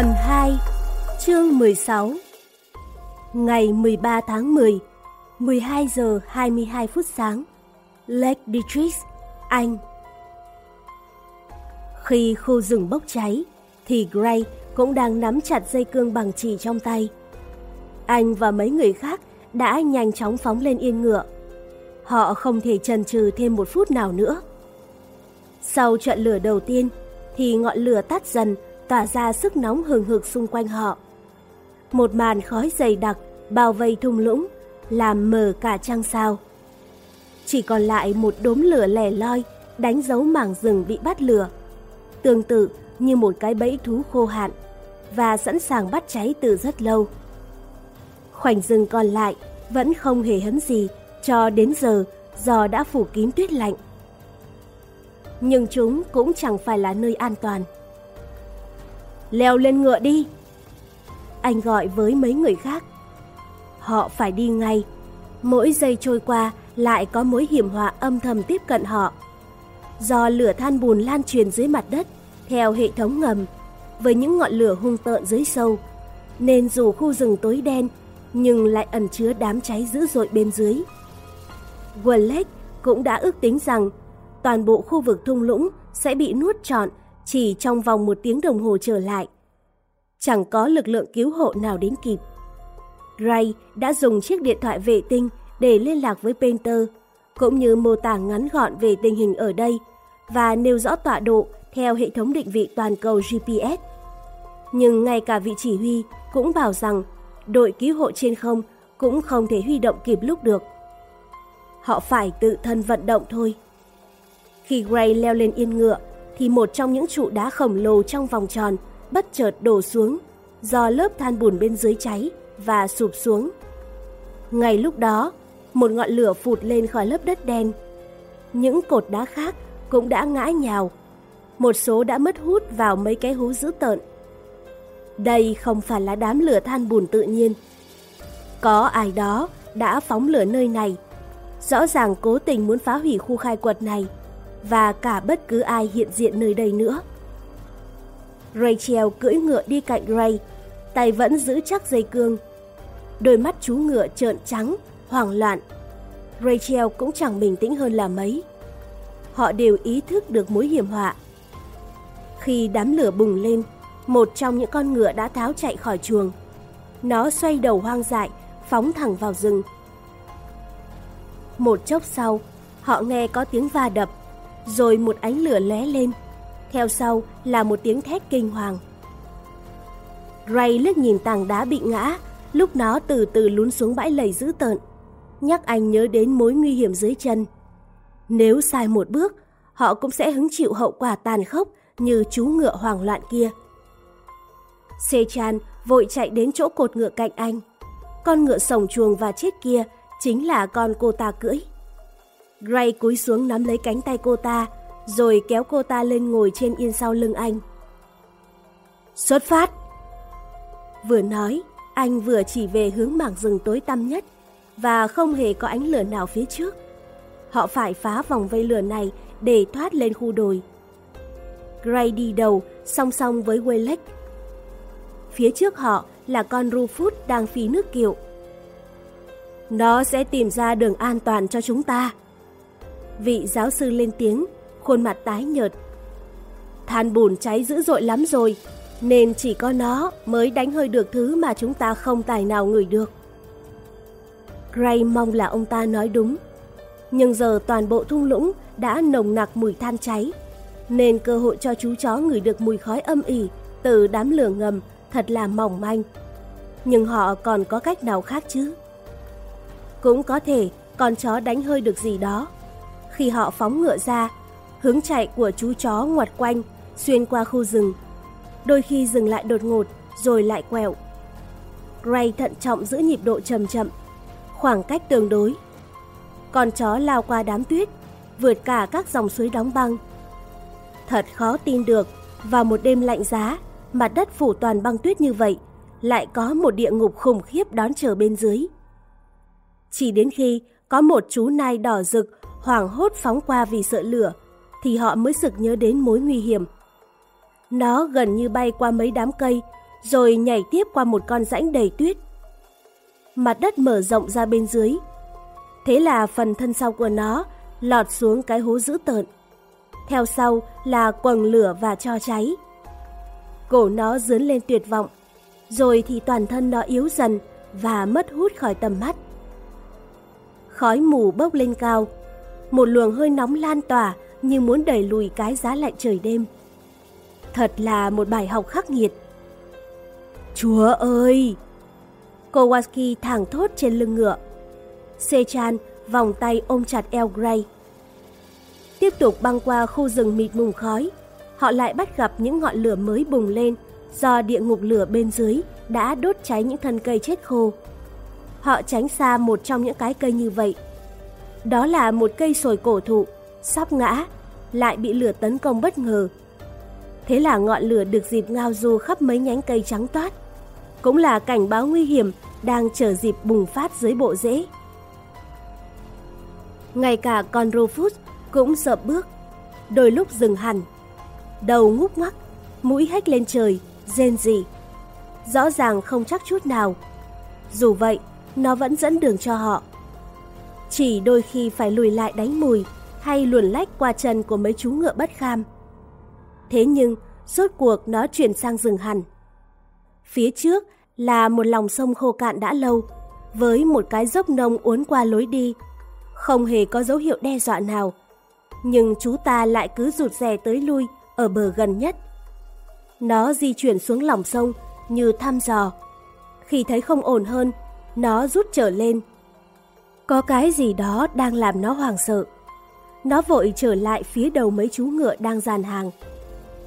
Phần 2 Chương 16 Ngày 13 tháng 10 12 giờ 22 phút sáng Lake District, Anh Khi khu rừng bốc cháy thì Gray cũng đang nắm chặt dây cương bằng chỉ trong tay. Anh và mấy người khác đã nhanh chóng phóng lên yên ngựa. Họ không thể chần chừ thêm một phút nào nữa. Sau trận lửa đầu tiên thì ngọn lửa tắt dần tỏa ra sức nóng hừng hực xung quanh họ. Một màn khói dày đặc bao vây thung lũng, làm mờ cả trăng sao. Chỉ còn lại một đốm lửa lẻ loi đánh dấu mảng rừng bị bắt lửa. Tương tự như một cái bẫy thú khô hạn và sẵn sàng bắt cháy từ rất lâu. Khoảnh rừng còn lại vẫn không hề hấn gì cho đến giờ do đã phủ kín tuyết lạnh. Nhưng chúng cũng chẳng phải là nơi an toàn leo lên ngựa đi. Anh gọi với mấy người khác. Họ phải đi ngay. Mỗi giây trôi qua lại có mối hiểm họa âm thầm tiếp cận họ. Do lửa than bùn lan truyền dưới mặt đất theo hệ thống ngầm với những ngọn lửa hung tợn dưới sâu, nên dù khu rừng tối đen nhưng lại ẩn chứa đám cháy dữ dội bên dưới. Wallace cũng đã ước tính rằng toàn bộ khu vực thung lũng sẽ bị nuốt trọn chỉ trong vòng một tiếng đồng hồ trở lại. Chẳng có lực lượng cứu hộ nào đến kịp. Ray đã dùng chiếc điện thoại vệ tinh để liên lạc với Painter, cũng như mô tả ngắn gọn về tình hình ở đây và nêu rõ tọa độ theo hệ thống định vị toàn cầu GPS. Nhưng ngay cả vị chỉ huy cũng bảo rằng đội cứu hộ trên không cũng không thể huy động kịp lúc được. Họ phải tự thân vận động thôi. Khi Gray leo lên yên ngựa, thì một trong những trụ đá khổng lồ trong vòng tròn bất chợt đổ xuống do lớp than bùn bên dưới cháy và sụp xuống. Ngay lúc đó, một ngọn lửa phụt lên khỏi lớp đất đen. Những cột đá khác cũng đã ngã nhào. Một số đã mất hút vào mấy cái hố dữ tợn. Đây không phải là đám lửa than bùn tự nhiên. Có ai đó đã phóng lửa nơi này. Rõ ràng cố tình muốn phá hủy khu khai quật này và cả bất cứ ai hiện diện nơi đây nữa. Rachel cưỡi ngựa đi cạnh Ray, tay vẫn giữ chắc dây cương. Đôi mắt chú ngựa trợn trắng, hoảng loạn. Rachel cũng chẳng bình tĩnh hơn là mấy. Họ đều ý thức được mối hiểm họa. Khi đám lửa bùng lên, một trong những con ngựa đã tháo chạy khỏi chuồng. Nó xoay đầu hoang dại, phóng thẳng vào rừng. Một chốc sau, họ nghe có tiếng va đập rồi một ánh lửa lóe lên. Theo sau là một tiếng thét kinh hoàng. Ray liếc nhìn tảng đá bị ngã, lúc nó từ từ lún xuống bãi lầy dữ tợn, nhắc anh nhớ đến mối nguy hiểm dưới chân. Nếu sai một bước, họ cũng sẽ hứng chịu hậu quả tàn khốc như chú ngựa hoảng loạn kia. Sechan vội chạy đến chỗ cột ngựa cạnh anh. Con ngựa sồng chuồng và chết kia chính là con cô ta cưỡi. Gray cúi xuống nắm lấy cánh tay cô ta, rồi kéo cô ta lên ngồi trên yên sau lưng anh. Xuất phát! Vừa nói, anh vừa chỉ về hướng mảng rừng tối tăm nhất và không hề có ánh lửa nào phía trước. Họ phải phá vòng vây lửa này để thoát lên khu đồi. Gray đi đầu, song song với Waylek. Phía trước họ là con Rufus đang phi nước kiệu. Nó sẽ tìm ra đường an toàn cho chúng ta. Vị giáo sư lên tiếng, khuôn mặt tái nhợt. Than bùn cháy dữ dội lắm rồi, nên chỉ có nó mới đánh hơi được thứ mà chúng ta không tài nào ngửi được. Gray mong là ông ta nói đúng. Nhưng giờ toàn bộ thung lũng đã nồng nặc mùi than cháy, nên cơ hội cho chú chó ngửi được mùi khói âm ỉ từ đám lửa ngầm thật là mỏng manh. Nhưng họ còn có cách nào khác chứ? Cũng có thể con chó đánh hơi được gì đó khi họ phóng ngựa ra, hướng chạy của chú chó ngoặt quanh, xuyên qua khu rừng. Đôi khi dừng lại đột ngột, rồi lại quẹo. Gray thận trọng giữ nhịp độ chậm chậm, khoảng cách tương đối. Con chó lao qua đám tuyết, vượt cả các dòng suối đóng băng. Thật khó tin được, vào một đêm lạnh giá, mặt đất phủ toàn băng tuyết như vậy, lại có một địa ngục khủng khiếp đón chờ bên dưới. Chỉ đến khi có một chú nai đỏ rực hoảng hốt phóng qua vì sợ lửa, thì họ mới sực nhớ đến mối nguy hiểm. Nó gần như bay qua mấy đám cây, rồi nhảy tiếp qua một con rãnh đầy tuyết. Mặt đất mở rộng ra bên dưới. Thế là phần thân sau của nó lọt xuống cái hố dữ tợn. Theo sau là quầng lửa và cho cháy. Cổ nó dướn lên tuyệt vọng, rồi thì toàn thân nó yếu dần và mất hút khỏi tầm mắt. Khói mù bốc lên cao, một luồng hơi nóng lan tỏa như muốn đẩy lùi cái giá lạnh trời đêm. Thật là một bài học khắc nghiệt. Chúa ơi! Kowalski thẳng thốt trên lưng ngựa. Sechan vòng tay ôm chặt El Grey. Tiếp tục băng qua khu rừng mịt mùng khói, họ lại bắt gặp những ngọn lửa mới bùng lên do địa ngục lửa bên dưới đã đốt cháy những thân cây chết khô. Họ tránh xa một trong những cái cây như vậy. Đó là một cây sồi cổ thụ, sắp ngã, lại bị lửa tấn công bất ngờ. Thế là ngọn lửa được dịp ngao du khắp mấy nhánh cây trắng toát. Cũng là cảnh báo nguy hiểm đang chờ dịp bùng phát dưới bộ rễ. Ngay cả con Rufus cũng sợ bước, đôi lúc dừng hẳn. Đầu ngúc ngoắc, mũi hách lên trời, rên rỉ. Rõ ràng không chắc chút nào. Dù vậy, nó vẫn dẫn đường cho họ. Chỉ đôi khi phải lùi lại đánh mùi hay luồn lách qua chân của mấy chú ngựa bất kham. Thế nhưng, rốt cuộc nó chuyển sang rừng hẳn. Phía trước là một lòng sông khô cạn đã lâu, với một cái dốc nông uốn qua lối đi. Không hề có dấu hiệu đe dọa nào, nhưng chú ta lại cứ rụt rè tới lui ở bờ gần nhất. Nó di chuyển xuống lòng sông như thăm dò. Khi thấy không ổn hơn, nó rút trở lên. Có cái gì đó đang làm nó hoảng sợ. Nó vội trở lại phía đầu mấy chú ngựa đang dàn hàng.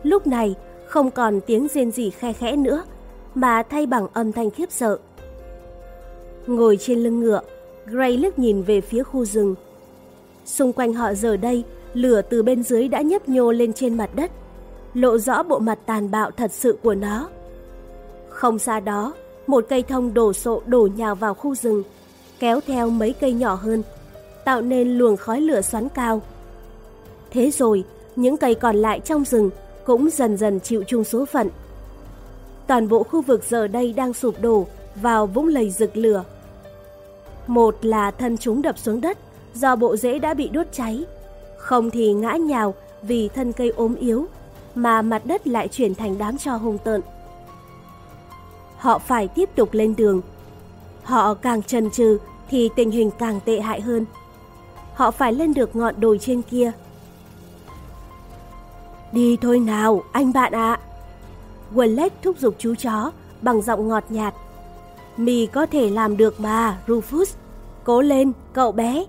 Lúc này không còn tiếng rên rỉ khe khẽ nữa, mà thay bằng âm thanh khiếp sợ. Ngồi trên lưng ngựa, Gray liếc nhìn về phía khu rừng. Xung quanh họ giờ đây, lửa từ bên dưới đã nhấp nhô lên trên mặt đất, lộ rõ bộ mặt tàn bạo thật sự của nó. Không xa đó, một cây thông đổ sộ đổ nhào vào khu rừng, kéo theo mấy cây nhỏ hơn, tạo nên luồng khói lửa xoắn cao. Thế rồi, những cây còn lại trong rừng cũng dần dần chịu chung số phận. Toàn bộ khu vực giờ đây đang sụp đổ vào vũng lầy rực lửa. Một là thân chúng đập xuống đất do bộ rễ đã bị đốt cháy, không thì ngã nhào vì thân cây ốm yếu, mà mặt đất lại chuyển thành đám cho hung tợn. Họ phải tiếp tục lên đường. Họ càng chần chừ thì tình hình càng tệ hại hơn. Họ phải lên được ngọn đồi trên kia. Đi thôi nào, anh bạn ạ. À. Wallace thúc giục chú chó bằng giọng ngọt nhạt. Mì có thể làm được mà, Rufus. Cố lên, cậu bé.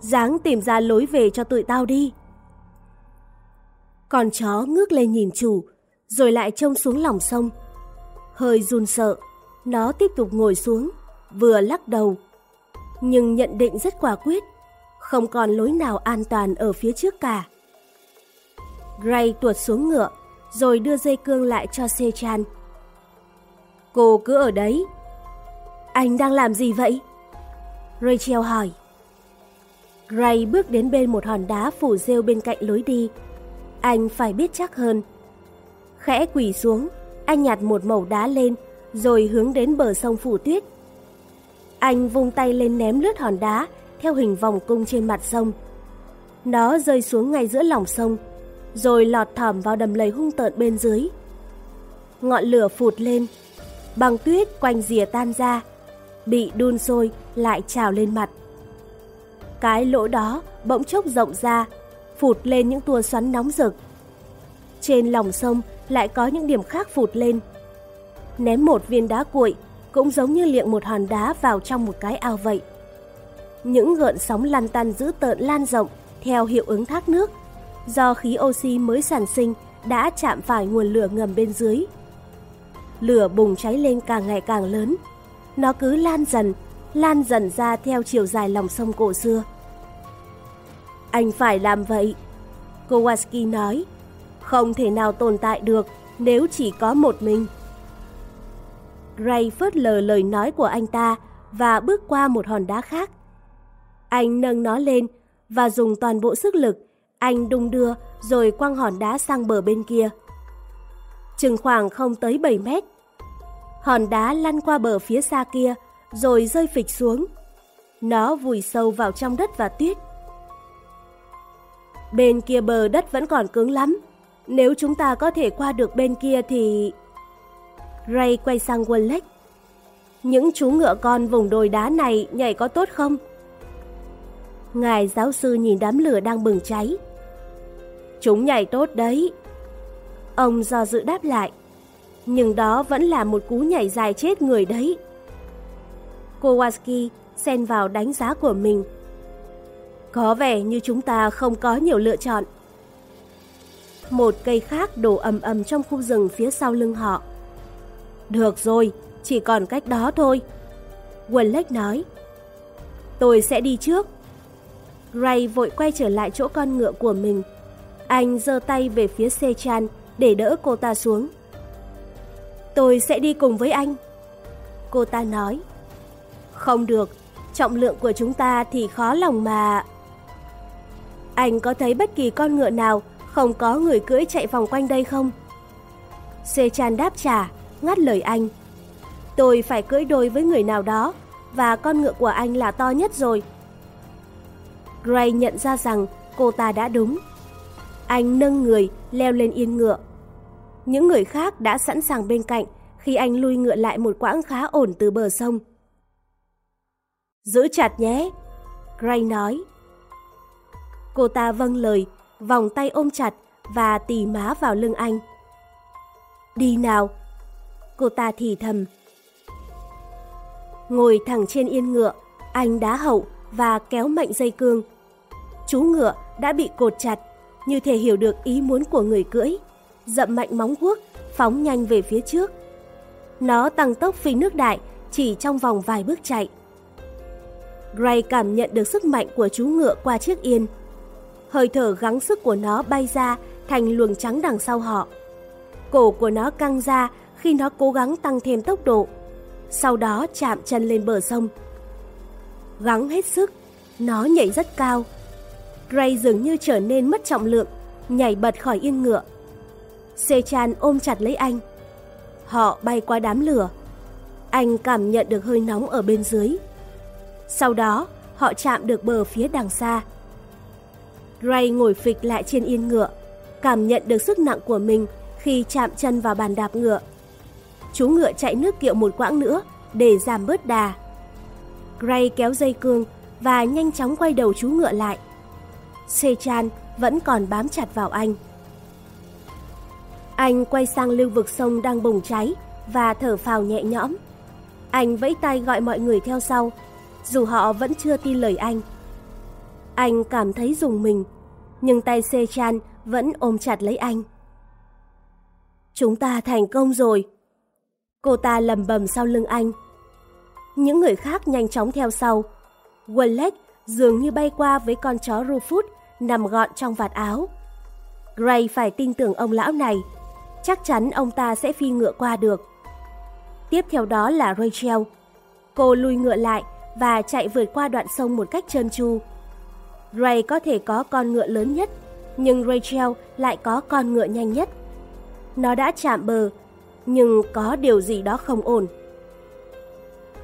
Dáng tìm ra lối về cho tụi tao đi. Con chó ngước lên nhìn chủ, rồi lại trông xuống lòng sông. Hơi run sợ, nó tiếp tục ngồi xuống, vừa lắc đầu. Nhưng nhận định rất quả quyết, không còn lối nào an toàn ở phía trước cả. Gray tuột xuống ngựa, rồi đưa dây cương lại cho Sechan. Cô cứ ở đấy. Anh đang làm gì vậy? Rachel hỏi. Gray bước đến bên một hòn đá phủ rêu bên cạnh lối đi. Anh phải biết chắc hơn. Khẽ quỳ xuống, anh nhặt một mẩu đá lên, rồi hướng đến bờ sông phủ tuyết. Anh vung tay lên ném lướt hòn đá theo hình vòng cung trên mặt sông. Nó rơi xuống ngay giữa lòng sông, rồi lọt thỏm vào đầm lầy hung tợn bên dưới. Ngọn lửa phụt lên, băng tuyết quanh rìa tan ra, bị đun sôi lại trào lên mặt. Cái lỗ đó bỗng chốc rộng ra, phụt lên những tua xoắn nóng rực. Trên lòng sông lại có những điểm khác phụt lên. Ném một viên đá cuội cũng giống như liệng một hòn đá vào trong một cái ao vậy. Những gợn sóng lăn tăn dữ tợn lan rộng theo hiệu ứng thác nước do khí oxy mới sản sinh đã chạm phải nguồn lửa ngầm bên dưới. Lửa bùng cháy lên càng ngày càng lớn. Nó cứ lan dần, lan dần ra theo chiều dài lòng sông cổ xưa. Anh phải làm vậy, Kowalski nói. Không thể nào tồn tại được nếu chỉ có một mình. Gray phớt lờ lời nói của anh ta và bước qua một hòn đá khác. Anh nâng nó lên và dùng toàn bộ sức lực anh đung đưa rồi quăng hòn đá sang bờ bên kia. Chừng khoảng không tới 7 mét. hòn đá lăn qua bờ phía xa kia, rồi rơi phịch xuống. Nó vùi sâu vào trong đất và tuyết. Bên kia bờ đất vẫn còn cứng lắm. Nếu chúng ta có thể qua được bên kia thì... Ray quay sang Wallace. Những chú ngựa con vùng đồi đá này nhảy có tốt không? Ngài giáo sư nhìn đám lửa đang bừng cháy. Chúng nhảy tốt đấy. Ông do dự đáp lại. Nhưng đó vẫn là một cú nhảy dài chết người đấy. Kowalski xen vào đánh giá của mình. Có vẻ như chúng ta không có nhiều lựa chọn. Một cây khác đổ ầm ầm trong khu rừng phía sau lưng họ. Được rồi, chỉ còn cách đó thôi. Wallace nói. Tôi sẽ đi trước. Ray vội quay trở lại chỗ con ngựa của mình. Anh giơ tay về phía Sechan để đỡ cô ta xuống. Tôi sẽ đi cùng với anh. Cô ta nói. Không được, trọng lượng của chúng ta thì khó lòng mà... Anh có thấy bất kỳ con ngựa nào không có người cưỡi chạy vòng quanh đây không? Sechan đáp trả, ngắt lời anh. Tôi phải cưỡi đôi với người nào đó, và con ngựa của anh là to nhất rồi. Gray nhận ra rằng cô ta đã đúng. Anh nâng người, leo lên yên ngựa. Những người khác đã sẵn sàng bên cạnh khi anh lui ngựa lại một quãng khá ổn từ bờ sông. Giữ chặt nhé, Gray nói. Cô ta vâng lời, vòng tay ôm chặt và tì má vào lưng anh. Đi nào, cô ta thì thầm. Ngồi thẳng trên yên ngựa, anh đá hậu và kéo mạnh dây cương. Chú ngựa đã bị cột chặt, như thể hiểu được ý muốn của người cưỡi. Dậm mạnh móng guốc, phóng nhanh về phía trước. Nó tăng tốc phi nước đại chỉ trong vòng vài bước chạy. Gray cảm nhận được sức mạnh của chú ngựa qua chiếc yên. Hơi thở gắng sức của nó bay ra thành luồng trắng đằng sau họ. Cổ của nó căng ra khi nó cố gắng tăng thêm tốc độ. Sau đó chạm chân lên bờ sông. Gắng hết sức, nó nhảy rất cao. Gray dường như trở nên mất trọng lượng, nhảy bật khỏi yên ngựa. Sechan ôm chặt lấy anh. Họ bay qua đám lửa. Anh cảm nhận được hơi nóng ở bên dưới. Sau đó, họ chạm được bờ phía đằng xa. Gray ngồi phịch lại trên yên ngựa, cảm nhận được sức nặng của mình khi chạm chân vào bàn đạp ngựa. Chú ngựa chạy nước kiệu một quãng nữa để giảm bớt đà. Gray kéo dây cương và nhanh chóng quay đầu chú ngựa lại. Sechan vẫn còn bám chặt vào anh. Anh quay sang lưu vực sông đang bùng cháy và thở phào nhẹ nhõm. Anh vẫy tay gọi mọi người theo sau, dù họ vẫn chưa tin lời anh. Anh cảm thấy dùng mình, nhưng tay Sechan vẫn ôm chặt lấy anh. Chúng ta thành công rồi. Cô ta lầm bầm sau lưng anh. Những người khác nhanh chóng theo sau. Wallace dường như bay qua với con chó Rufus nằm gọn trong vạt áo. Gray phải tin tưởng ông lão này. Chắc chắn ông ta sẽ phi ngựa qua được. Tiếp theo đó là Rachel. Cô lùi ngựa lại và chạy vượt qua đoạn sông một cách trơn tru. Gray có thể có con ngựa lớn nhất, nhưng Rachel lại có con ngựa nhanh nhất. Nó đã chạm bờ, nhưng có điều gì đó không ổn.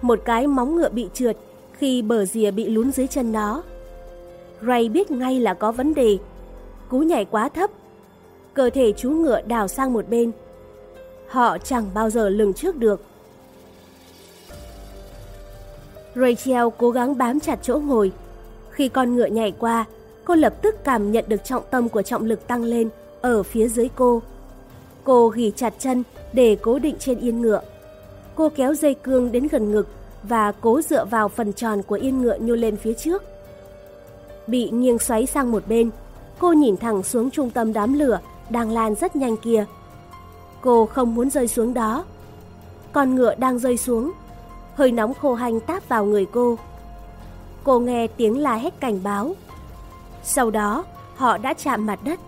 Một cái móng ngựa bị trượt khi bờ rìa bị lún dưới chân nó. Ray biết ngay là có vấn đề. Cú nhảy quá thấp. Cơ thể chú ngựa đào sang một bên. Họ chẳng bao giờ lường trước được. Rachel cố gắng bám chặt chỗ ngồi. Khi con ngựa nhảy qua, cô lập tức cảm nhận được trọng tâm của trọng lực tăng lên ở phía dưới cô. Cô ghi chặt chân để cố định trên yên ngựa. Cô kéo dây cương đến gần ngực và cố dựa vào phần tròn của yên ngựa nhô lên phía trước. Bị nghiêng xoáy sang một bên, cô nhìn thẳng xuống trung tâm đám lửa đang lan rất nhanh kia. Cô không muốn rơi xuống đó. Con ngựa đang rơi xuống, hơi nóng khô hanh táp vào người cô. Cô nghe tiếng la hét cảnh báo. Sau đó, họ đã chạm mặt đất.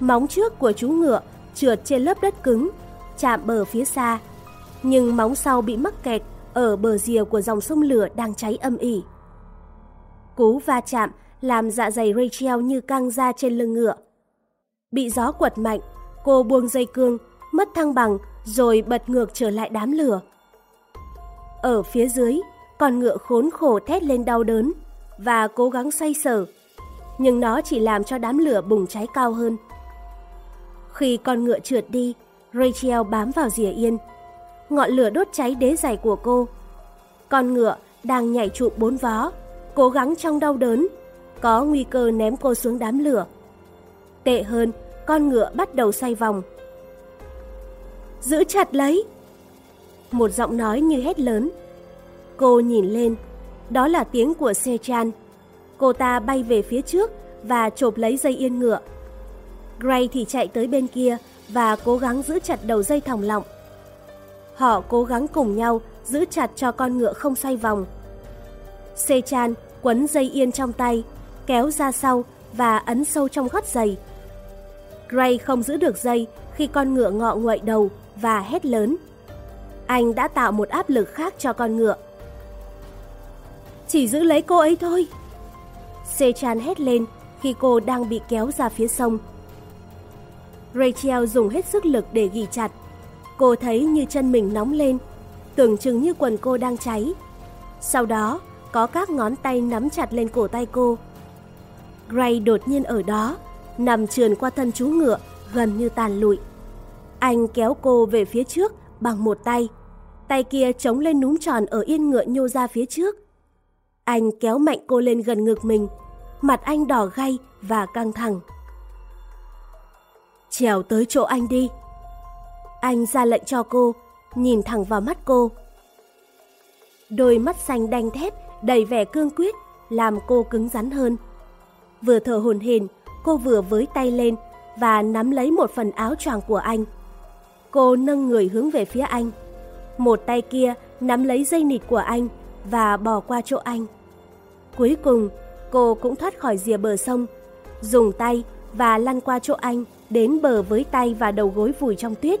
Móng trước của chú ngựa trượt trên lớp đất cứng, chạm bờ phía xa. Nhưng móng sau bị mắc kẹt ở bờ rìa của dòng sông lửa đang cháy âm ỉ. Cú va chạm làm dạ dày Rachel như căng ra trên lưng ngựa. Bị gió quật mạnh, cô buông dây cương mất thăng bằng rồi bật ngược trở lại đám lửa. Ở phía dưới, con ngựa khốn khổ thét lên đau đớn và cố gắng xoay sở, nhưng nó chỉ làm cho đám lửa bùng cháy cao hơn. Khi con ngựa trượt đi, Rachel bám vào rìa yên. Ngọn lửa đốt cháy đế giày của cô. Con ngựa đang nhảy trụ bốn vó, cố gắng trong đau đớn, có nguy cơ ném cô xuống đám lửa. Tệ hơn, con ngựa bắt đầu xoay vòng. Giữ chặt lấy! Một giọng nói như hét lớn. Cô nhìn lên, đó là tiếng của Sechan. Cô ta bay về phía trước và chộp lấy dây yên ngựa. Gray thì chạy tới bên kia và cố gắng giữ chặt đầu dây thòng lọng. Họ cố gắng cùng nhau giữ chặt cho con ngựa không xoay vòng. Sechan quấn dây yên trong tay, kéo ra sau và ấn sâu trong gót giày. Gray không giữ được dây khi con ngựa ngọ nguậy đầu và hét lớn. Anh đã tạo một áp lực khác cho con ngựa. Chỉ giữ lấy cô ấy thôi. Sechan hét lên khi cô đang bị kéo ra phía sông. Rachel dùng hết sức lực để ghi chặt. Cô thấy như chân mình nóng lên, tưởng chừng như quần cô đang cháy. Sau đó, có các ngón tay nắm chặt lên cổ tay cô. Gray đột nhiên ở đó, nằm trườn qua thân chú ngựa, gần như tàn lụi. Anh kéo cô về phía trước bằng một tay, tay kia chống lên núm tròn ở yên ngựa nhô ra phía trước. Anh kéo mạnh cô lên gần ngực mình, mặt anh đỏ gay và căng thẳng. Trèo tới chỗ anh đi. Anh ra lệnh cho cô, nhìn thẳng vào mắt cô. Đôi mắt xanh đanh thép, đầy vẻ cương quyết, làm cô cứng rắn hơn. Vừa thở hồn hển, cô vừa với tay lên và nắm lấy một phần áo choàng của anh. Cô nâng người hướng về phía anh. Một tay kia nắm lấy dây nịt của anh và bò qua chỗ anh. Cuối cùng, cô cũng thoát khỏi rìa bờ sông, dùng tay và lăn qua chỗ anh đến bờ với tay và đầu gối vùi trong tuyết.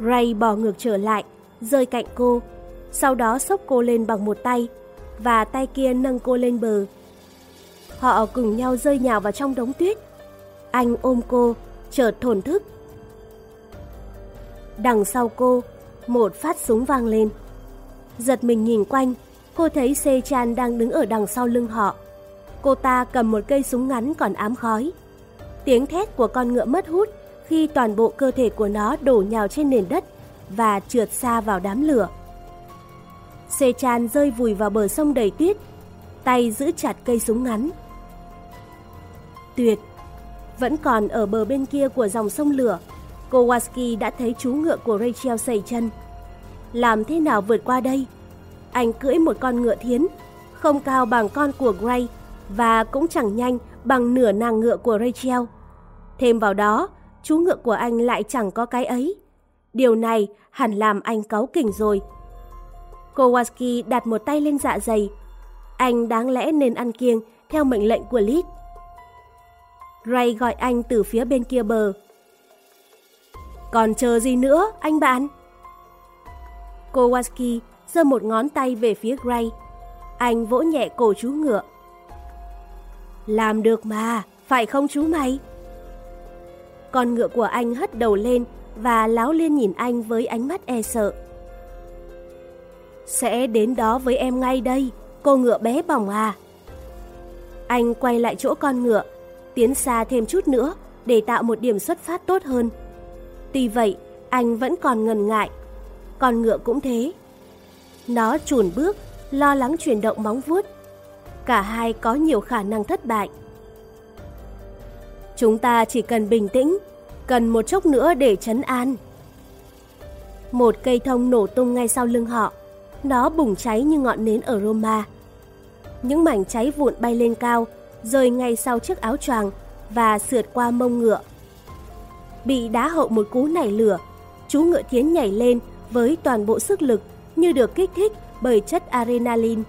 Ray bò ngược trở lại, rơi cạnh cô, sau đó xốc cô lên bằng một tay và tay kia nâng cô lên bờ. Họ cùng nhau rơi nhào vào trong đống tuyết. Anh ôm cô, chợt thổn thức. Đằng sau cô, một phát súng vang lên. Giật mình nhìn quanh, cô thấy Se Chan đang đứng ở đằng sau lưng họ. Cô ta cầm một cây súng ngắn còn ám khói. Tiếng thét của con ngựa mất hút khi toàn bộ cơ thể của nó đổ nhào trên nền đất và trượt xa vào đám lửa. Xê Chan rơi vùi vào bờ sông đầy tuyết, tay giữ chặt cây súng ngắn. Tuyệt, vẫn còn ở bờ bên kia của dòng sông lửa, Kowalski đã thấy chú ngựa của Rachel sẩy chân. Làm thế nào vượt qua đây? Anh cưỡi một con ngựa thiến, không cao bằng con của Gray và cũng chẳng nhanh bằng nửa nàng ngựa của Rachel. Thêm vào đó, chú ngựa của anh lại chẳng có cái ấy. Điều này hẳn làm anh cáu kỉnh rồi. Kowalski đặt một tay lên dạ dày. Anh đáng lẽ nên ăn kiêng theo mệnh lệnh của Lít. Ray gọi anh từ phía bên kia bờ. Còn chờ gì nữa, anh bạn? Kowalski giơ một ngón tay về phía Gray. Anh vỗ nhẹ cổ chú ngựa. Làm được mà, phải không chú mày? Con ngựa của anh hất đầu lên và láo liên nhìn anh với ánh mắt e sợ. Sẽ đến đó với em ngay đây, cô ngựa bé bỏng à. Anh quay lại chỗ con ngựa, tiến xa thêm chút nữa để tạo một điểm xuất phát tốt hơn. Tuy vậy, anh vẫn còn ngần ngại. Con ngựa cũng thế. Nó chùn bước, lo lắng chuyển động móng vuốt. Cả hai có nhiều khả năng thất bại. Chúng ta chỉ cần bình tĩnh, cần một chốc nữa để chấn an. Một cây thông nổ tung ngay sau lưng họ. Nó bùng cháy như ngọn nến ở Roma. Những mảnh cháy vụn bay lên cao, rơi ngay sau chiếc áo choàng và sượt qua mông ngựa. Bị đá hậu một cú nảy lửa, chú ngựa thiến nhảy lên với toàn bộ sức lực như được kích thích bởi chất adrenaline.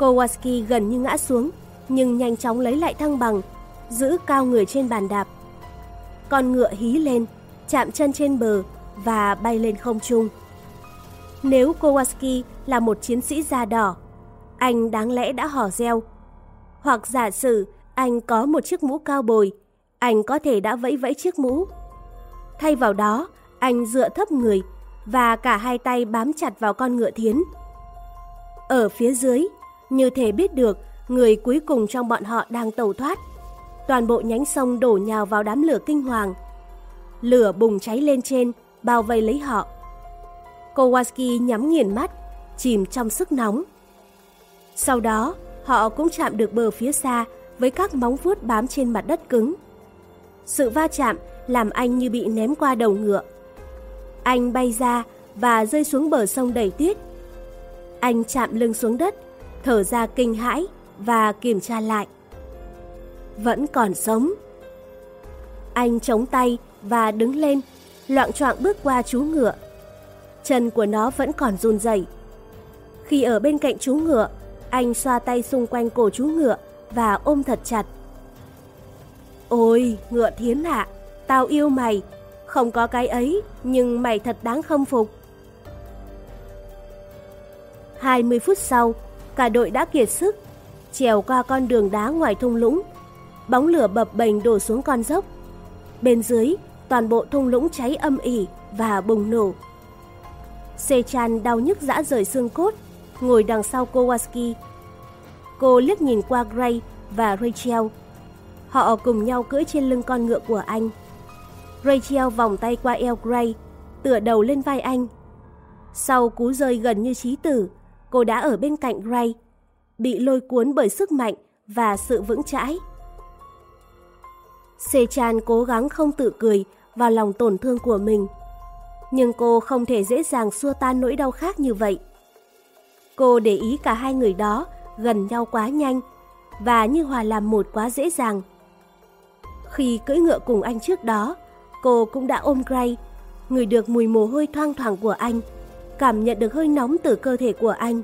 Kowalski gần như ngã xuống, nhưng nhanh chóng lấy lại thăng bằng, giữ cao người trên bàn đạp. Con ngựa hí lên, chạm chân trên bờ và bay lên không trung. Nếu Kowalski là một chiến sĩ da đỏ, anh đáng lẽ đã hò reo. Hoặc giả sử anh có một chiếc mũ cao bồi, anh có thể đã vẫy vẫy chiếc mũ. Thay vào đó, anh dựa thấp người và cả hai tay bám chặt vào con ngựa thiến. Ở phía dưới, như thể biết được người cuối cùng trong bọn họ đang tẩu thoát. Toàn bộ nhánh sông đổ nhào vào đám lửa kinh hoàng. Lửa bùng cháy lên trên, bao vây lấy họ. Kowalski nhắm nghiền mắt, chìm trong sức nóng. Sau đó, họ cũng chạm được bờ phía xa với các móng vuốt bám trên mặt đất cứng. Sự va chạm làm anh như bị ném qua đầu ngựa. Anh bay ra và rơi xuống bờ sông đầy tuyết. Anh chạm lưng xuống đất, thở ra kinh hãi và kiểm tra lại. Vẫn còn sống. Anh chống tay và đứng lên, loạn choạng bước qua chú ngựa. Chân của nó vẫn còn run rẩy. Khi ở bên cạnh chú ngựa, anh xoa tay xung quanh cổ chú ngựa và ôm thật chặt. Ôi, ngựa thiến hạ, tao yêu mày. Không có cái ấy, nhưng mày thật đáng khâm phục. 20 phút sau, cả đội đã kiệt sức, trèo qua con đường đá ngoài thung lũng. Bóng lửa bập bềnh đổ xuống con dốc. Bên dưới, toàn bộ thung lũng cháy âm ỉ và bùng nổ. Sechan đau nhức dã rời xương cốt, ngồi đằng sau Kowalski. Cô liếc nhìn qua Gray và Rachel. Họ cùng nhau cưỡi trên lưng con ngựa của anh. Rachel vòng tay qua eo Gray, tựa đầu lên vai anh. Sau cú rơi gần như chí tử, cô đã ở bên cạnh Gray, bị lôi cuốn bởi sức mạnh và sự vững chãi. Sechan cố gắng không tự cười vào lòng tổn thương của mình. Nhưng cô không thể dễ dàng xua tan nỗi đau khác như vậy. Cô để ý cả hai người đó gần nhau quá nhanh và như hòa làm một quá dễ dàng. Khi cưỡi ngựa cùng anh trước đó, cô cũng đã ôm Gray, ngửi được mùi mồ hôi thoang thoảng của anh, cảm nhận được hơi nóng từ cơ thể của anh.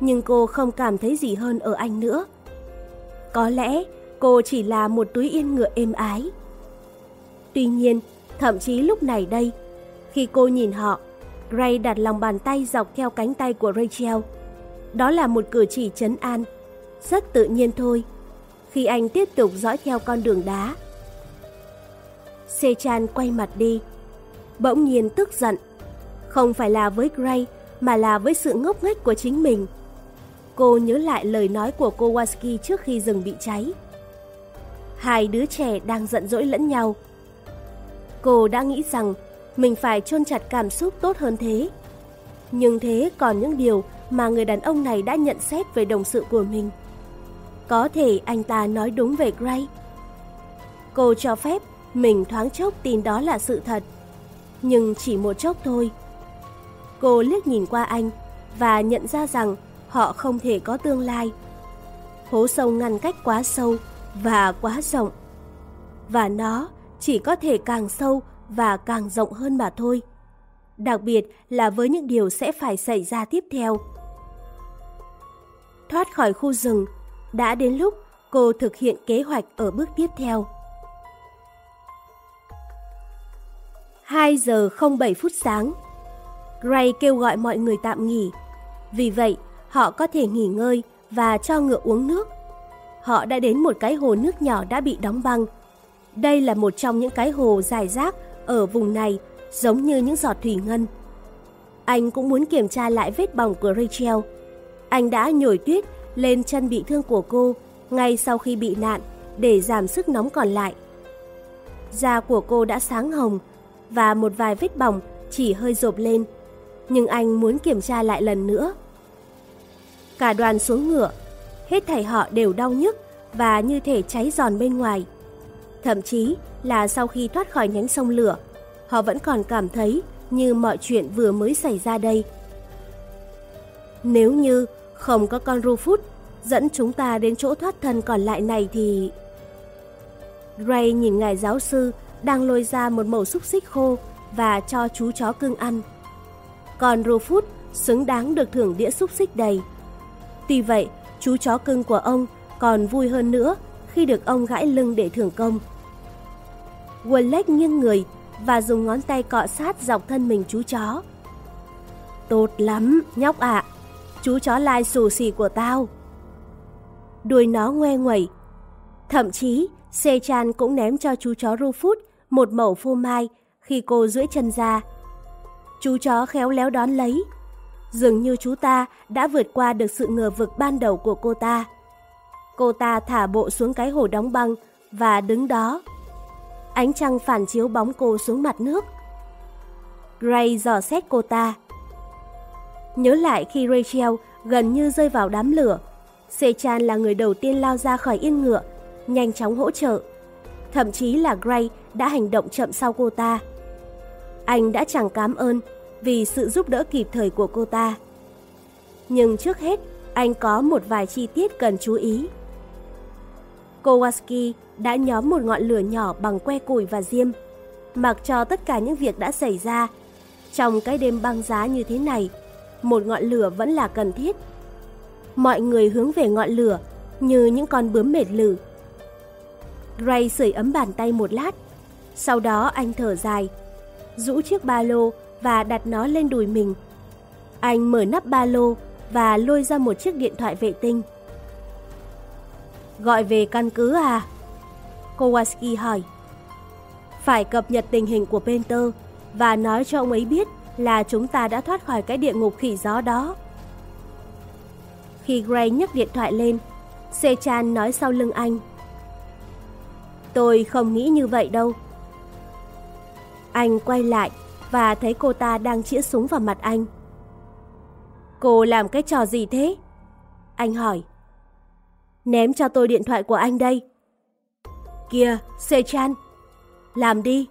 Nhưng cô không cảm thấy gì hơn ở anh nữa. Có lẽ cô chỉ là một túi yên ngựa êm ái. Tuy nhiên, thậm chí lúc này đây, khi cô nhìn họ, Gray đặt lòng bàn tay dọc theo cánh tay của Rachel. Đó là một cử chỉ trấn an, rất tự nhiên thôi, khi anh tiếp tục dõi theo con đường đá. Sechan quay mặt đi, bỗng nhiên tức giận. Không phải là với Gray, mà là với sự ngốc nghếch của chính mình. Cô nhớ lại lời nói của Kowalski trước khi rừng bị cháy. Hai đứa trẻ đang giận dỗi lẫn nhau. Cô đã nghĩ rằng mình phải chôn chặt cảm xúc tốt hơn thế. Nhưng thế còn những điều mà người đàn ông này đã nhận xét về đồng sự của mình. Có thể anh ta nói đúng về Gray. Cô cho phép mình thoáng chốc tin đó là sự thật. Nhưng chỉ một chốc thôi. Cô liếc nhìn qua anh và nhận ra rằng họ không thể có tương lai. Hố sâu ngăn cách quá sâu và quá rộng. Và nó chỉ có thể càng sâu và càng rộng hơn mà thôi. Đặc biệt là với những điều sẽ phải xảy ra tiếp theo. Thoát khỏi khu rừng, đã đến lúc cô thực hiện kế hoạch ở bước tiếp theo. 2 giờ 07 phút sáng. Ray kêu gọi mọi người tạm nghỉ. Vì vậy, họ có thể nghỉ ngơi và cho ngựa uống nước. Họ đã đến một cái hồ nước nhỏ đã bị đóng băng. Đây là một trong những cái hồ dài rác ở vùng này giống như những giọt thủy ngân. Anh cũng muốn kiểm tra lại vết bỏng của Rachel. Anh đã nhồi tuyết lên chân bị thương của cô ngay sau khi bị nạn để giảm sức nóng còn lại. Da của cô đã sáng hồng và một vài vết bỏng chỉ hơi rộp lên, nhưng anh muốn kiểm tra lại lần nữa. Cả đoàn xuống ngựa, hết thảy họ đều đau nhức và như thể cháy giòn bên ngoài. Thậm chí là sau khi thoát khỏi nhánh sông lửa, họ vẫn còn cảm thấy như mọi chuyện vừa mới xảy ra đây. Nếu như không có con Rufus dẫn chúng ta đến chỗ thoát thân còn lại này thì... Ray nhìn ngài giáo sư đang lôi ra một mẩu xúc xích khô và cho chú chó cưng ăn. Còn Rufus xứng đáng được thưởng đĩa xúc xích đầy. Tuy vậy, chú chó cưng của ông còn vui hơn nữa khi được ông gãi lưng để thưởng công. Wallace nghiêng người và dùng ngón tay cọ sát dọc thân mình chú chó. Tốt lắm, nhóc ạ. Chú chó lai xù xì của tao. Đuôi nó ngoe nguẩy. Thậm chí, Sechan cũng ném cho chú chó Rufus một mẩu phô mai khi cô duỗi chân ra. Chú chó khéo léo đón lấy. Dường như chú ta đã vượt qua được sự ngờ vực ban đầu của cô ta. Cô ta thả bộ xuống cái hồ đóng băng và đứng đó. Ánh trăng phản chiếu bóng cô xuống mặt nước. Gray dò xét cô ta. Nhớ lại khi Rachel gần như rơi vào đám lửa, Sechan là người đầu tiên lao ra khỏi yên ngựa, nhanh chóng hỗ trợ. Thậm chí là Gray đã hành động chậm sau cô ta. Anh đã chẳng cảm ơn vì sự giúp đỡ kịp thời của cô ta. Nhưng trước hết, anh có một vài chi tiết cần chú ý. Kowalski đã nhóm một ngọn lửa nhỏ bằng que củi và diêm, mặc cho tất cả những việc đã xảy ra. Trong cái đêm băng giá như thế này, một ngọn lửa vẫn là cần thiết. Mọi người hướng về ngọn lửa như những con bướm mệt lử. Gray sưởi ấm bàn tay một lát, sau đó anh thở dài, rũ chiếc ba lô và đặt nó lên đùi mình. Anh mở nắp ba lô và lôi ra một chiếc điện thoại vệ tinh. Gọi về căn cứ à? Kowalski hỏi. Phải cập nhật tình hình của Penter và nói cho ông ấy biết là chúng ta đã thoát khỏi cái địa ngục khỉ gió đó. Khi Gray nhấc điện thoại lên, Sechan nói sau lưng anh. Tôi không nghĩ như vậy đâu. Anh quay lại và thấy cô ta đang chĩa súng vào mặt anh. Cô làm cái trò gì thế? Anh hỏi. Ném cho tôi điện thoại của anh đây. Kìa, Sechan, làm đi.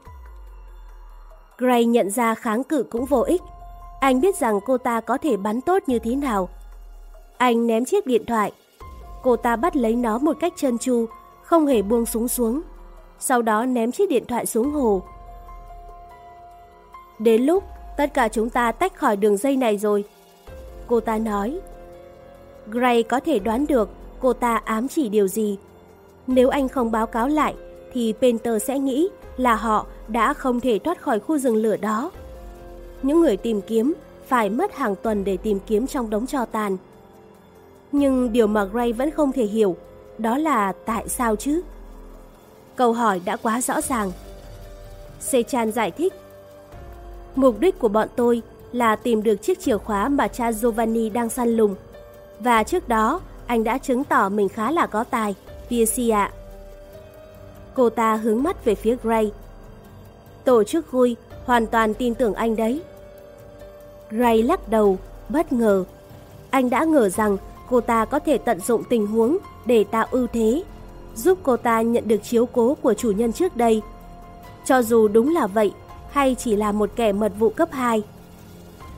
Gray nhận ra kháng cự cũng vô ích. Anh biết rằng cô ta có thể bắn tốt như thế nào. Anh ném chiếc điện thoại. Cô ta bắt lấy nó một cách chân tru, không hề buông súng xuống. Sau đó ném chiếc điện thoại xuống hồ. Đến lúc tất cả chúng ta tách khỏi đường dây này rồi. Cô ta nói. Gray có thể đoán được cô ta ám chỉ điều gì. Nếu anh không báo cáo lại, thì Penter sẽ nghĩ là họ đã không thể thoát khỏi khu rừng lửa đó. Những người tìm kiếm phải mất hàng tuần để tìm kiếm trong đống tro tàn. Nhưng điều mà Gray vẫn không thể hiểu, đó là tại sao chứ? Câu hỏi đã quá rõ ràng. Sechan giải thích. Mục đích của bọn tôi là tìm được chiếc chìa khóa mà cha Giovanni đang săn lùng. Và trước đó, anh đã chứng tỏ mình khá là có tài, Piercy ạ. Cô ta hướng mắt về phía Gray. Tổ chức vui, hoàn toàn tin tưởng anh đấy. Gray lắc đầu, bất ngờ. Anh đã ngờ rằng cô ta có thể tận dụng tình huống để tạo ưu thế, giúp cô ta nhận được chiếu cố của chủ nhân trước đây. Cho dù đúng là vậy, hay chỉ là một kẻ mật vụ cấp 2.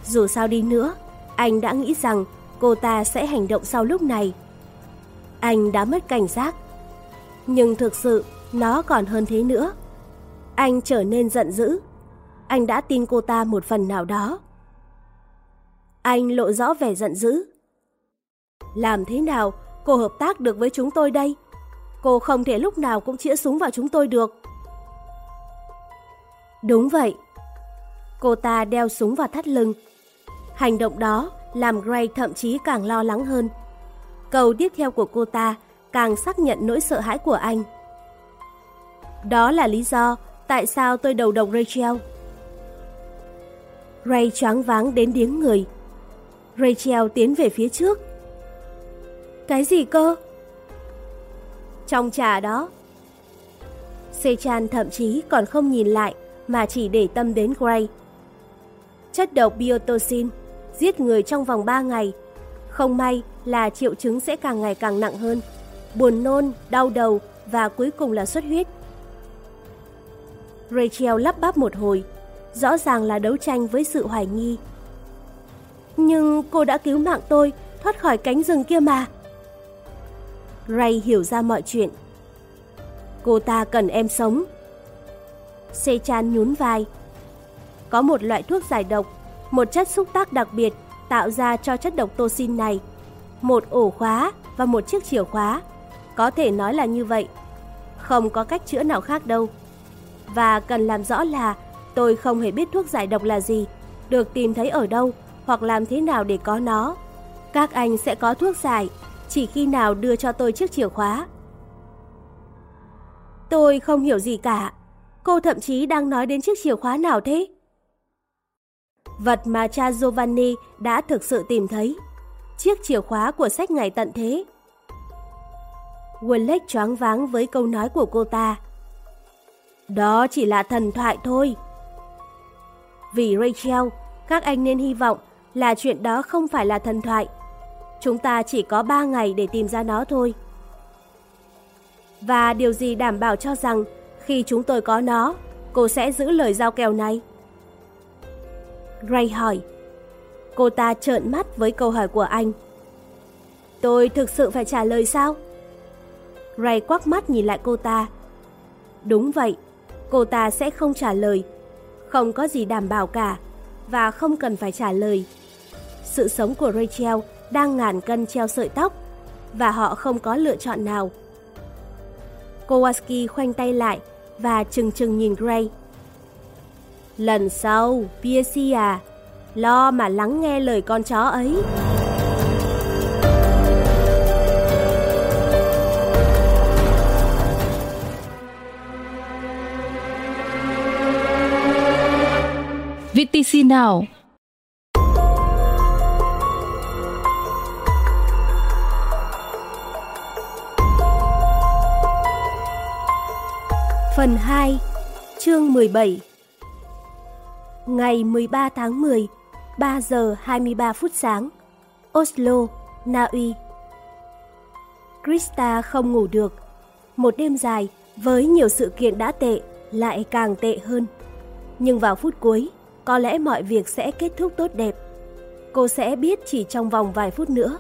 Dù sao đi nữa, anh đã nghĩ rằng cô ta sẽ hành động sau lúc này. Anh đã mất cảnh giác. Nhưng thực sự, nó còn hơn thế nữa. Anh trở nên giận dữ. Anh đã tin cô ta một phần nào đó. Anh lộ rõ vẻ giận dữ. Làm thế nào cô hợp tác được với chúng tôi đây? Cô không thể lúc nào cũng chĩa súng vào chúng tôi được. Đúng vậy. Cô ta đeo súng vào thắt lưng. Hành động đó làm Gray thậm chí càng lo lắng hơn. Câu tiếp theo của cô ta càng xác nhận nỗi sợ hãi của anh. Đó là lý do tại sao tôi đầu độc Rachel. Ray choáng váng đến điếng người. Rachel tiến về phía trước. Cái gì cơ? Trong trà đó. Sechan thậm chí còn không nhìn lại mà chỉ để tâm đến Gray. Chất độc biotoxin giết người trong vòng 3 ngày. Không may là triệu chứng sẽ càng ngày càng nặng hơn. Buồn nôn, đau đầu và cuối cùng là xuất huyết. Rachel lắp bắp một hồi, rõ ràng là đấu tranh với sự hoài nghi. Nhưng cô đã cứu mạng tôi thoát khỏi cánh rừng kia mà. Ray hiểu ra mọi chuyện. Cô ta cần em sống. Sechan nhún vai. Có một loại thuốc giải độc, một chất xúc tác đặc biệt tạo ra cho chất độc toxin này. Một ổ khóa và một chiếc chìa khóa. Có thể nói là như vậy. Không có cách chữa nào khác đâu. Và cần làm rõ là tôi không hề biết thuốc giải độc là gì, được tìm thấy ở đâu hoặc làm thế nào để có nó. Các anh sẽ có thuốc giải chỉ khi nào đưa cho tôi chiếc chìa khóa. Tôi không hiểu gì cả. Cô thậm chí đang nói đến chiếc chìa khóa nào thế? Vật mà cha Giovanni đã thực sự tìm thấy. Chiếc chìa khóa của sách ngày tận thế. Winlake choáng váng với câu nói của cô ta. Đó chỉ là thần thoại thôi. Vì Rachel, các anh nên hy vọng là chuyện đó không phải là thần thoại. Chúng ta chỉ có 3 ngày để tìm ra nó thôi. Và điều gì đảm bảo cho rằng khi chúng tôi có nó, cô sẽ giữ lời giao kèo này? Gray hỏi. Cô ta trợn mắt với câu hỏi của anh. Tôi thực sự phải trả lời sao? Gray quắc mắt nhìn lại cô ta. Đúng vậy, cô ta sẽ không trả lời. Không có gì đảm bảo cả, và không cần phải trả lời. Sự sống của Rachel đang ngàn cân treo sợi tóc, và họ không có lựa chọn nào. Kowalski khoanh tay lại và chừng chừng nhìn Gray. Lần sau, Piercy à, lo mà lắng nghe lời con chó ấy. VTC nào Phần 2 Chương 17 Ngày 13 tháng 10 3 giờ 23 phút sáng Oslo, Na Uy. Krista không ngủ được. Một đêm dài với nhiều sự kiện đã tệ lại càng tệ hơn. Nhưng vào phút cuối có lẽ mọi việc sẽ kết thúc tốt đẹp. Cô sẽ biết chỉ trong vòng vài phút nữa.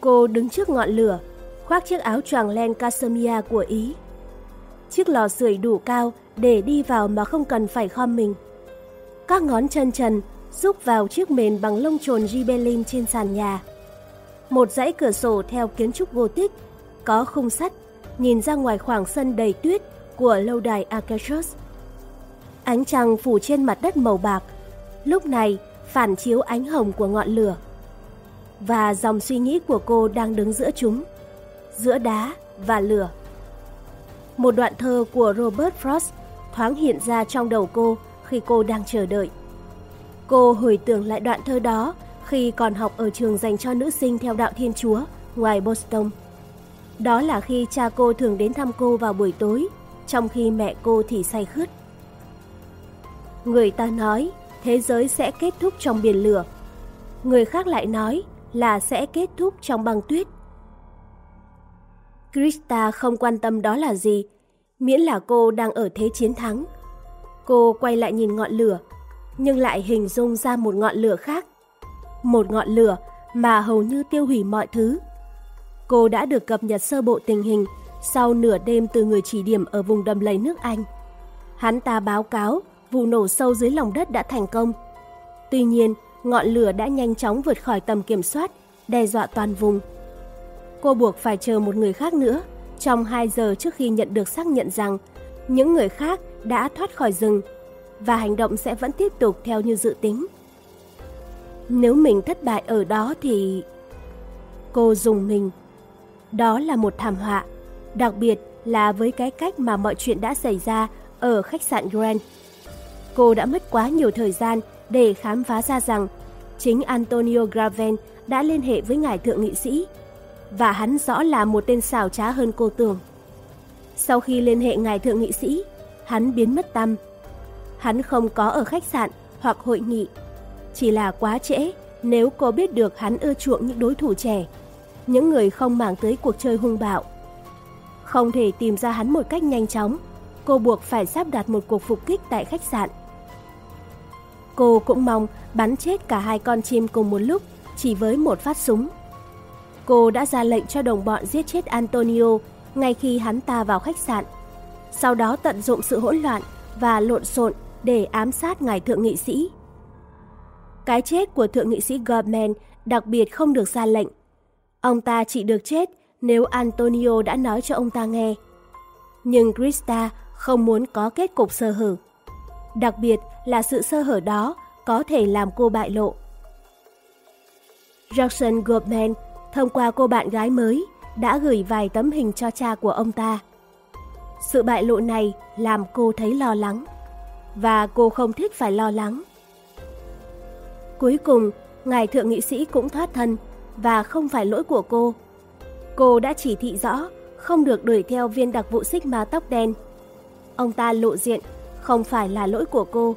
Cô đứng trước ngọn lửa khoác chiếc áo choàng len Casamia của Ý chiếc lò sưởi đủ cao để đi vào mà không cần phải khom mình. Các ngón chân trần rúc vào chiếc mền bằng lông trồn gibelin trên sàn nhà. Một dãy cửa sổ theo kiến trúc Gothic, có khung sắt, nhìn ra ngoài khoảng sân đầy tuyết của lâu đài Akershus. Ánh trăng phủ trên mặt đất màu bạc, lúc này phản chiếu ánh hồng của ngọn lửa. Và dòng suy nghĩ của cô đang đứng giữa chúng, giữa đá và lửa. Một đoạn thơ của Robert Frost thoáng hiện ra trong đầu cô khi cô đang chờ đợi. Cô hồi tưởng lại đoạn thơ đó khi còn học ở trường dành cho nữ sinh theo đạo Thiên Chúa ngoài Boston. Đó là khi cha cô thường đến thăm cô vào buổi tối, trong khi mẹ cô thì say khướt. Người ta nói thế giới sẽ kết thúc trong biển lửa. Người khác lại nói là sẽ kết thúc trong băng tuyết. Krista không quan tâm đó là gì, miễn là cô đang ở thế chiến thắng. Cô quay lại nhìn ngọn lửa, nhưng lại hình dung ra một ngọn lửa khác. Một ngọn lửa mà hầu như tiêu hủy mọi thứ. Cô đã được cập nhật sơ bộ tình hình sau nửa đêm từ người chỉ điểm ở vùng đầm lầy nước Anh. Hắn ta báo cáo vụ nổ sâu dưới lòng đất đã thành công. Tuy nhiên, ngọn lửa đã nhanh chóng vượt khỏi tầm kiểm soát, đe dọa toàn vùng cô buộc phải chờ một người khác nữa trong 2 giờ trước khi nhận được xác nhận rằng những người khác đã thoát khỏi rừng và hành động sẽ vẫn tiếp tục theo như dự tính. Nếu mình thất bại ở đó thì... Cô dùng mình. Đó là một thảm họa, đặc biệt là với cái cách mà mọi chuyện đã xảy ra ở khách sạn Grand. Cô đã mất quá nhiều thời gian để khám phá ra rằng chính Antonio Graven đã liên hệ với ngài thượng nghị sĩ và hắn rõ là một tên xảo trá hơn cô tưởng. Sau khi liên hệ ngài thượng nghị sĩ, hắn biến mất tâm. Hắn không có ở khách sạn hoặc hội nghị. Chỉ là quá trễ nếu cô biết được hắn ưa chuộng những đối thủ trẻ, những người không màng tới cuộc chơi hung bạo. Không thể tìm ra hắn một cách nhanh chóng, cô buộc phải sắp đặt một cuộc phục kích tại khách sạn. Cô cũng mong bắn chết cả hai con chim cùng một lúc chỉ với một phát súng. Cô đã ra lệnh cho đồng bọn giết chết Antonio ngay khi hắn ta vào khách sạn. Sau đó tận dụng sự hỗn loạn và lộn xộn để ám sát ngài thượng nghị sĩ. Cái chết của thượng nghị sĩ Gorman đặc biệt không được ra lệnh. Ông ta chỉ được chết nếu Antonio đã nói cho ông ta nghe. Nhưng Krista không muốn có kết cục sơ hở. Đặc biệt là sự sơ hở đó có thể làm cô bại lộ. Jackson Goldman thông qua cô bạn gái mới, đã gửi vài tấm hình cho cha của ông ta. Sự bại lộ này làm cô thấy lo lắng. Và cô không thích phải lo lắng. Cuối cùng, ngài thượng nghị sĩ cũng thoát thân và không phải lỗi của cô. Cô đã chỉ thị rõ không được đuổi theo viên đặc vụ xích ma tóc đen. Ông ta lộ diện, không phải là lỗi của cô.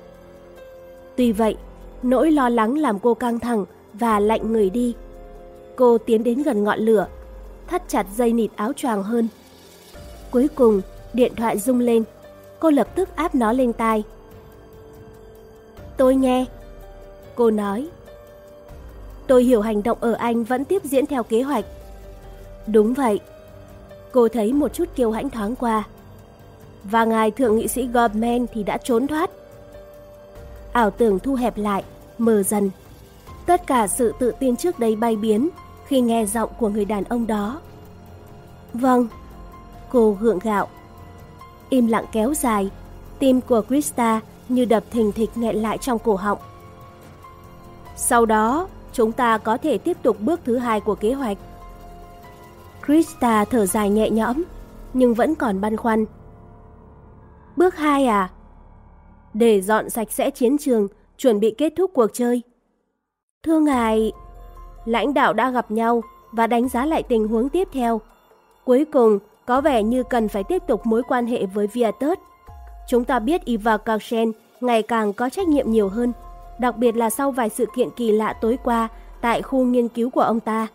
Tuy vậy, nỗi lo lắng làm cô căng thẳng và lạnh người đi. Cô tiến đến gần ngọn lửa, thắt chặt dây nịt áo choàng hơn. Cuối cùng, điện thoại rung lên. Cô lập tức áp nó lên tai. Tôi nghe. Cô nói. Tôi hiểu hành động ở Anh vẫn tiếp diễn theo kế hoạch. Đúng vậy. Cô thấy một chút kiêu hãnh thoáng qua. Và ngài thượng nghị sĩ Gorman thì đã trốn thoát. Ảo tưởng thu hẹp lại, mờ dần. Tất cả sự tự tin trước đây bay biến khi nghe giọng của người đàn ông đó. Vâng, cô gượng gạo. Im lặng kéo dài, tim của Krista như đập thình thịch nghẹn lại trong cổ họng. Sau đó, chúng ta có thể tiếp tục bước thứ hai của kế hoạch. Krista thở dài nhẹ nhõm, nhưng vẫn còn băn khoăn. Bước 2 à? Để dọn sạch sẽ chiến trường, chuẩn bị kết thúc cuộc chơi. Thưa ngài, lãnh đạo đã gặp nhau và đánh giá lại tình huống tiếp theo. Cuối cùng, có vẻ như cần phải tiếp tục mối quan hệ với Viatus. Chúng ta biết Iva Karsen ngày càng có trách nhiệm nhiều hơn, đặc biệt là sau vài sự kiện kỳ lạ tối qua tại khu nghiên cứu của ông ta.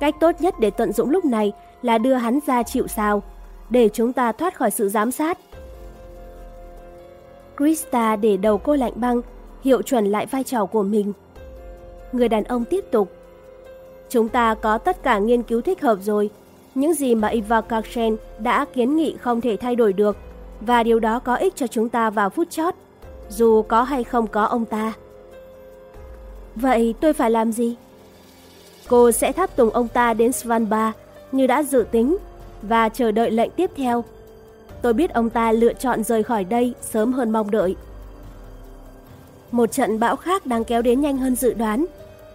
Cách tốt nhất để tận dụng lúc này là đưa hắn ra chịu sao, để chúng ta thoát khỏi sự giám sát. Krista để đầu cô lạnh băng, hiệu chuẩn lại vai trò của mình. Người đàn ông tiếp tục. Chúng ta có tất cả nghiên cứu thích hợp rồi. Những gì mà Eva Karchen đã kiến nghị không thể thay đổi được, và điều đó có ích cho chúng ta vào phút chót, dù có hay không có ông ta. Vậy tôi phải làm gì? Cô sẽ tháp tùng ông ta đến Svanba như đã dự tính và chờ đợi lệnh tiếp theo. Tôi biết ông ta lựa chọn rời khỏi đây sớm hơn mong đợi. Một trận bão khác đang kéo đến nhanh hơn dự đoán.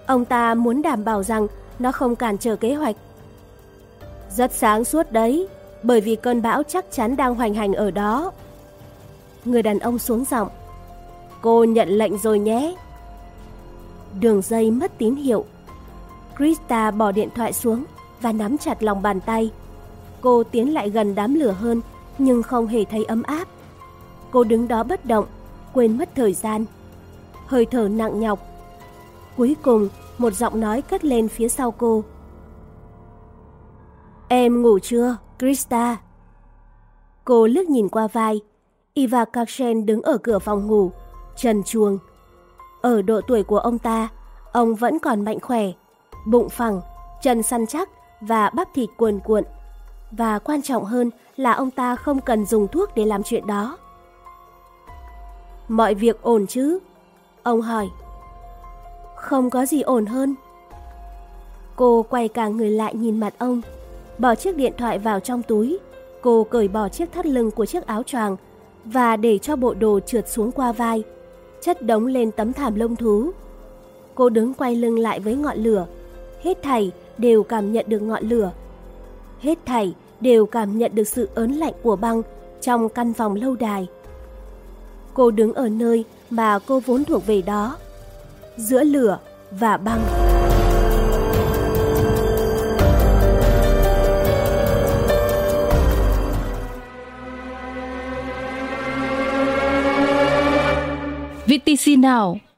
Ông ta muốn đảm bảo rằng nó không cản trở kế hoạch. Rất sáng suốt đấy, bởi vì cơn bão chắc chắn đang hoành hành ở đó. Người đàn ông xuống giọng. Cô nhận lệnh rồi nhé. Đường dây mất tín hiệu. Krista bỏ điện thoại xuống và nắm chặt lòng bàn tay. Cô tiến lại gần đám lửa hơn nhưng không hề thấy ấm áp. Cô đứng đó bất động, quên mất thời gian. Hơi thở nặng nhọc. Cuối cùng, một giọng nói cất lên phía sau cô. Em ngủ chưa, Krista? Cô lướt nhìn qua vai. Iva Karsen đứng ở cửa phòng ngủ, trần chuồng. Ở độ tuổi của ông ta, ông vẫn còn mạnh khỏe, bụng phẳng, chân săn chắc và bắp thịt cuồn cuộn. Và quan trọng hơn là ông ta không cần dùng thuốc để làm chuyện đó. Mọi việc ổn chứ? Ông hỏi. Không có gì ổn hơn. Cô quay cả người lại nhìn mặt ông, bỏ chiếc điện thoại vào trong túi. Cô cởi bỏ chiếc thắt lưng của chiếc áo choàng và để cho bộ đồ trượt xuống qua vai, chất đống lên tấm thảm lông thú. Cô đứng quay lưng lại với ngọn lửa, hết thảy đều cảm nhận được ngọn lửa. Hết thảy đều cảm nhận được sự ớn lạnh của băng trong căn phòng lâu đài. Cô đứng ở nơi mà cô vốn thuộc về đó, giữa lửa và băng. VTC Now